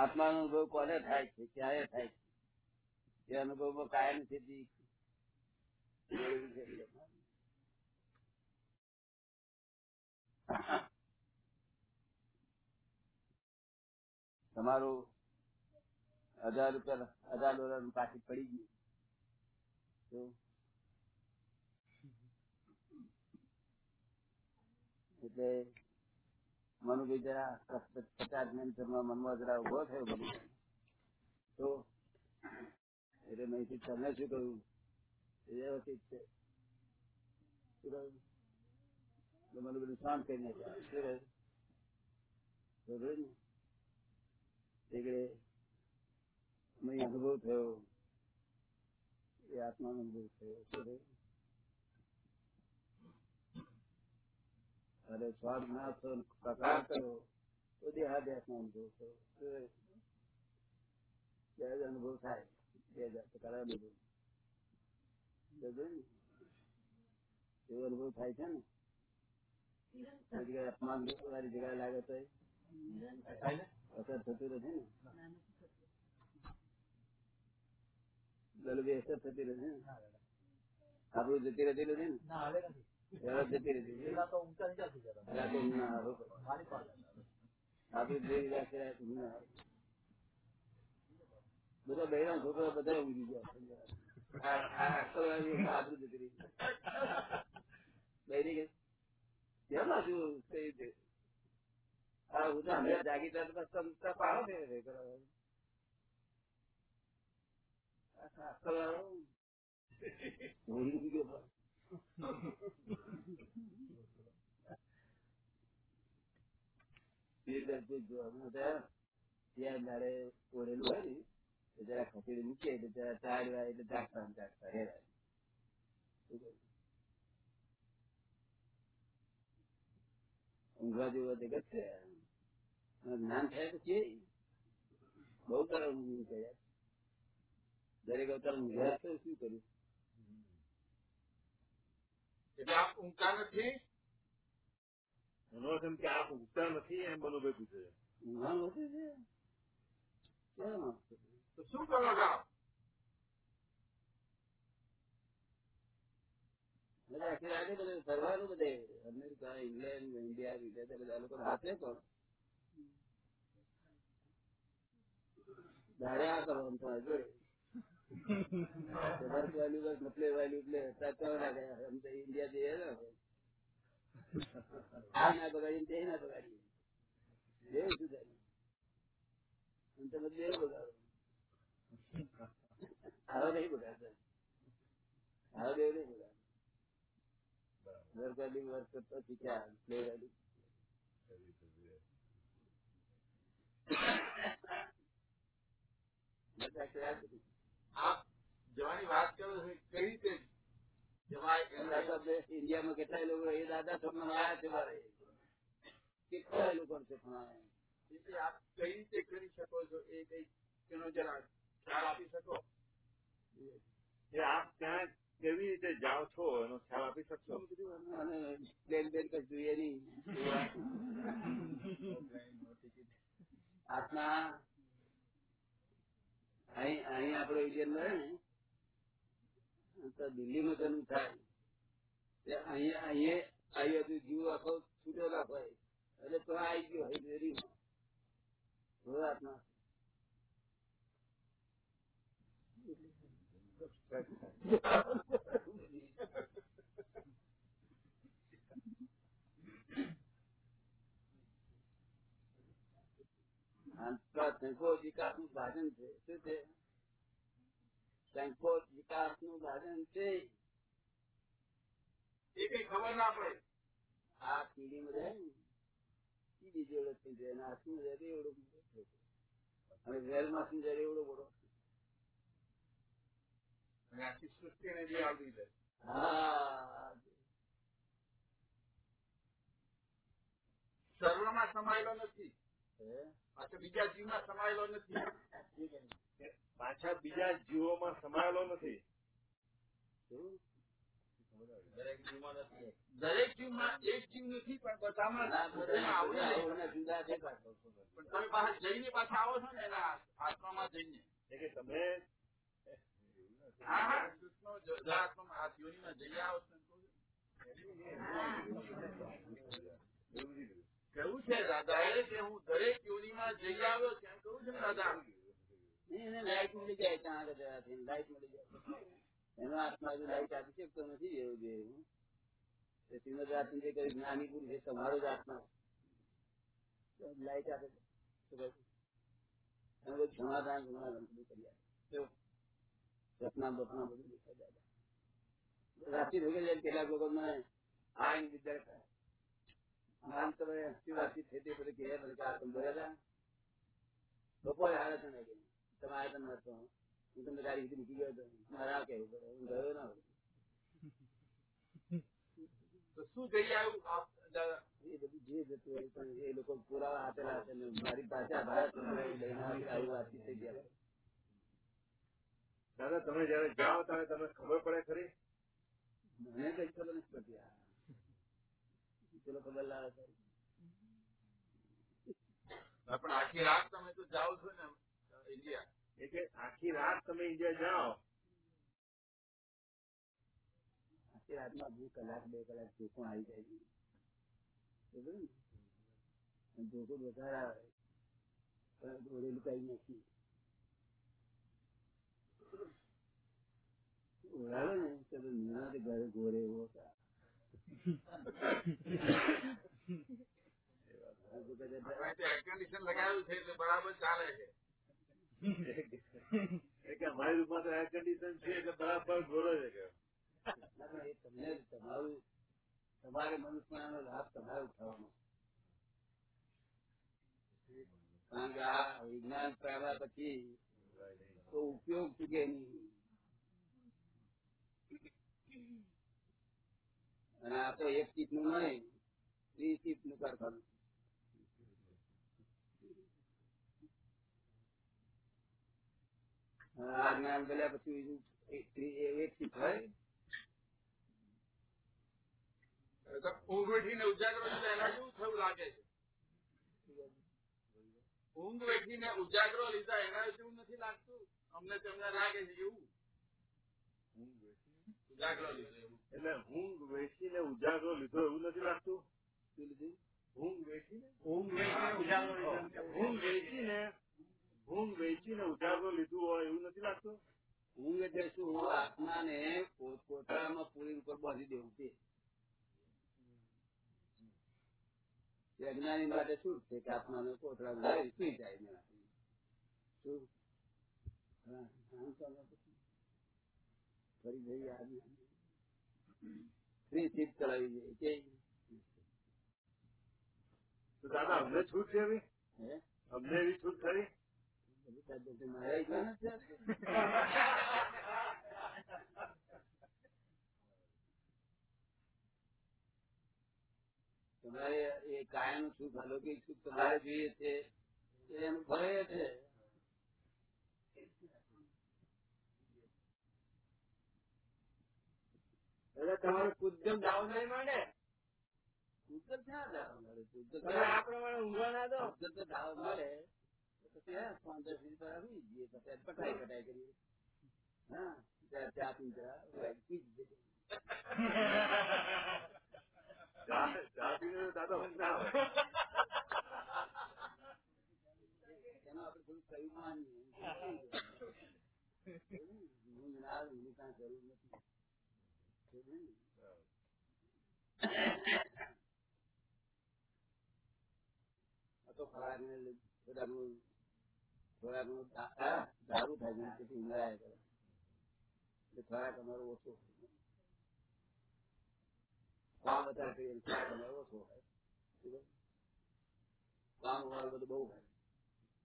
આત્માનો અનુભવ કોને થાય છે? ક્યારે થાય છે? એ અનુભવમાં કાયમ સિદ્ધિ તમારું હજાર રૂપિયા, હજાર ડોલર પાછી પડી ગયું. એટલે મનુભાઈ જરા પચાસ મિનિટમાં મનમાં જરા ઊભો થયો બધું તો એટલે મેં તમને શું કહ્યું? એ વ્યવસ્થિત છે. એટલે મનુભાઈ શાંત કરી નાખ્યા શું મને અનુભવ થયો. એ આત્માનો અનુભવ થયો. શું થયું? અને સ્વાદ ના થયો કકાર કર્યો તો દેહાદ્યાસ નો અનુભવ થયો શું થયું? બે જ અનુભવ થાય બે હજાર ટકા અનુભવ બરોબર ને? એવો અનુભવ થાય છે ને કોઈ જગ્યાએ અપમાન વાળી જગ્યાએ લાગે તો અસર થતું નથી ને લલબી અસર થતી નથી ને આપણું જતી રહેતી નથી ને વ્યવહાર જતી રહી છે. આપણું જોઈ ના આવે. બધા બહેરા છોકરા બધા ઉડી ગયા આ- આ અક્કલ વાળી એક આપણું જતી રહી બહેરી કે કેમ આ કઈ છે હું તો હમણાં જાગી તમ પાડો ને રે કરો. આ અક્કલ વાળો ઊંઘી ગયો પણ. એ દર્દી જોવાનું હતા. ત્યાં મારે ઓળેલું હોય ને તો જરા ખસેડી મૂકીએ એટલે જરા ચાર વાર એટલે જાગતા ને જાગતા હેરાન. શું કહ્યું? ઊંઘવા જેવું જગત છે અને જ્ઞાન થાય પછી બહુ તારા ઊંઘી ગયા દરેક અવતાર ઊંઘ્યા તો શું કર્યું એટલે આપ ઊંઘતા નથી એનો અર્થ એમ કે આપ ઉગતા નથી એમ મનુભાઈ પૂછે છે ઊંઘવાનું હતું છે કેમ તો શું કરો છો આપ? એટલે આખી રાતે બધે ફરવાનું બધે અમેરિકા ઇંગ્લેન્ડ ઇન્ડિયા વિદેશ બધા લોકો હાથે પણ દાડે આ કરવાનું તમારે જોડે વર્ષ વાલ્યુ બસ મતલે વાલ્યુ એટલે સાચવા લાગે આમ તો ઇન્ડિયા જઈએ ને આ ના બગાડીને તે ના બગાડીએ. બે સુધારી અને તમે બે બગાડો. આવો નહીં બગાડતા. આવો બે નહીં બગાડતા. વર્ગાડી વર્ગ કરતો શીખ્યા. પ્લે વાળી આપ જવાની વાત કરો છો કઈ રીતે ઇન્ડિયામાં કેટલાય લોકો એ દાદા સ્વપ્ન આવ્યા છે મારે. કેટલાય લોકો છે ભણાયા. આપ કઈ રીતે કરી શકો છો એ કઈ તેનો જરા ખ્યાલ આપી શકો? એ આપ ત્યાં કેવી રીતે જાઓ છો એનો ખ્યાલ આપી શકશો? અને પ્લેન બેન કઈ જોઈએ નહીં. આત્મા અહીં અહીં આપણો ઇન્ડિયન મળે ને તો દિલ્હીમાં જન્મ થાય. અહીંયા અહીંયા અહીં હજુ જીવ આખો છૂટો ના હોય એટલે તો આવી ગયો હોય ડેરીમાં હવે આત્મા સંકોચ વિકાસ નું સાધન છે શું છે સંકોચ વિકાસ નું સાધન છે એ કઈ ખબર ના પડે. આ કીડી માં ને અને એવડો. અને વેલમાં જાય એવડો જે આવડી જાય. સર્વમાં સમાયેલો નથી? પાછો બીજા જીવમાં સમાયેલો નથી. પાછા બીજા જીવોમાં સમાયેલો નથી? દરેક જીવમાં એક જીવ નથી પણ બધામાં આવડી જુદા છે. પણ તમે પાછા જઈને પાછા આવો છો ને એના આત્મામાં જઈને. એ કે તમે આત્મામાં જઈ આવો છો કહું છે દાદાએ કે હું દરેક યોનિમાં જઈ આવ્યો છે. એમ કહ્યું છે ને દાદા. લાઈટ મળી જાય ત્યાં આગળ લાઈટ મળી જાય. એનો આત્મા હજુ લાઈટ આપી શકતો નથી એવું જોઈએ તે શ્રીમદ રાજચંદ્ર જે કહ્યું જ્ઞાની પુરુષ એ તમારો જ આત્મા લાઈટ આપે છે. બધું સમાધાન સમાધાન બધું કરી આપે? સપના બપના બધું દેખાઈ જાય. રાત્રિ ભેગા જાય કેટલાક લોકો હું તમને ગાડી સુધી મૂકી ગયો મારે આ કહેવું પડે. હું ગયો ના તો શું જઈ આવ્યું આપ દાદા? એ બધું જે જતું હોય પણ એ લોકો પુરાવા આપેલા છે મારી પાસે આધાર આવી આવી વાતચીત થઈ ગયા. દાદા તમે જયારે જાઓ ત્યારે તમને ખબર પડે ખરી? મને કઈ ખબર નથી પડતી. આ. ખબર લાવે પણ આખી રાત તમે તો જાઓ છો ને ઇન્ડિયા. એ કે આખી રાત તમે ઇન્ડિયા જાઓ આખી રાતમાં બે કલાક બે કલાક જોખમ આવી જાય છે. બરોબર ને? અને જોખમ વધારે આવે પણ દોરેલું કઈ નથી ઓળાવે ને તો તો નિરાંતે ઘરે ઘોરે એવો હતા. આ લોકો કદાચ એર કન્ડિશન લગાવ્યું છે એટલે બરાબર ચાલે છે એ અમારી રૂમમાં તો એર કન્ડિશન છે એટલે બરાબર ગોળો છે કે. તમને તમારું, તમારે મનુષ્યનો લાભ તમારે ઉઠાવવાનો. કારણ કે આ વિજ્ઞાન પામ્યા પછી તો ઉપયોગ ચૂકે નહીં? અને આ તો એક ચીપનું નહીં ત્રીસ ચીપનું કારખાનું હવે આ જ્ઞાન બોલ્યા પછી એક ઊંઘ વેઠીને ઉજાગરો લીધા એના જેવું થયું લાગે છે? ઊંઘ વેઠીને ઉજાગરો લીધા એના જેવું નથી લાગતું? અમને તમને લાગે છે એવું. ઉજાગરો લીધો એવું. એટલે ઊંઘ વેચીને ઉજાગરો લીધો એવું નથી લાગતું? ઊંઘ વેઠી ઊંઘ ઊંઘ વેઠીને ઉજાગરો ઊંઘ વેચીને ઊંઘ વેચીને ઉજાગરો લીધું હોય એવું નથી લાગતું? ઊંઘ એટલે શું? આત્માને પોતાનામાં પૂરી ઉપર બાંધી દેવું છે અજ્ઞાની માટે શું? છે કે આત્માને કોતરા ઉડાડી સુઈ જાય. શું. ફરી જઈ આવી ફ્રી સીટ ચલાવી જાય કે? દાદા અમને છૂટ છે હે? અમને એવી છૂટ ખરી? તમારે એ કાયમ સુખ અલૌકિક સુખ તમારે જોઈએ છે એમ એનું છે તમારું કુદમ ડાઉન નહીં માંડે ઉદ્ધત ક્યાં દાવ મળે? ઉદ્ધત તમે ક્યાં? આ પ્રમાણે ઊંઘવા ના દો ઉદ્ધત તો દાવ મળે પછી પાંચ દસ મિનિટ પહેલા સુઈ જઈએ પછી પટાઈ પટાઈ કરીએ હા ચા- પી જરા પી જ તો આવે એનો થોડું કયું માનીએ ના આવે કાંઈ જરૂર નથી બધાનું દારૂ થાય. એટલે ખોરાક અમારો ઓછો કામ વધારે કરીએ અમારો ઓછો હોય. કામ અમારું બધું બહુ હોય.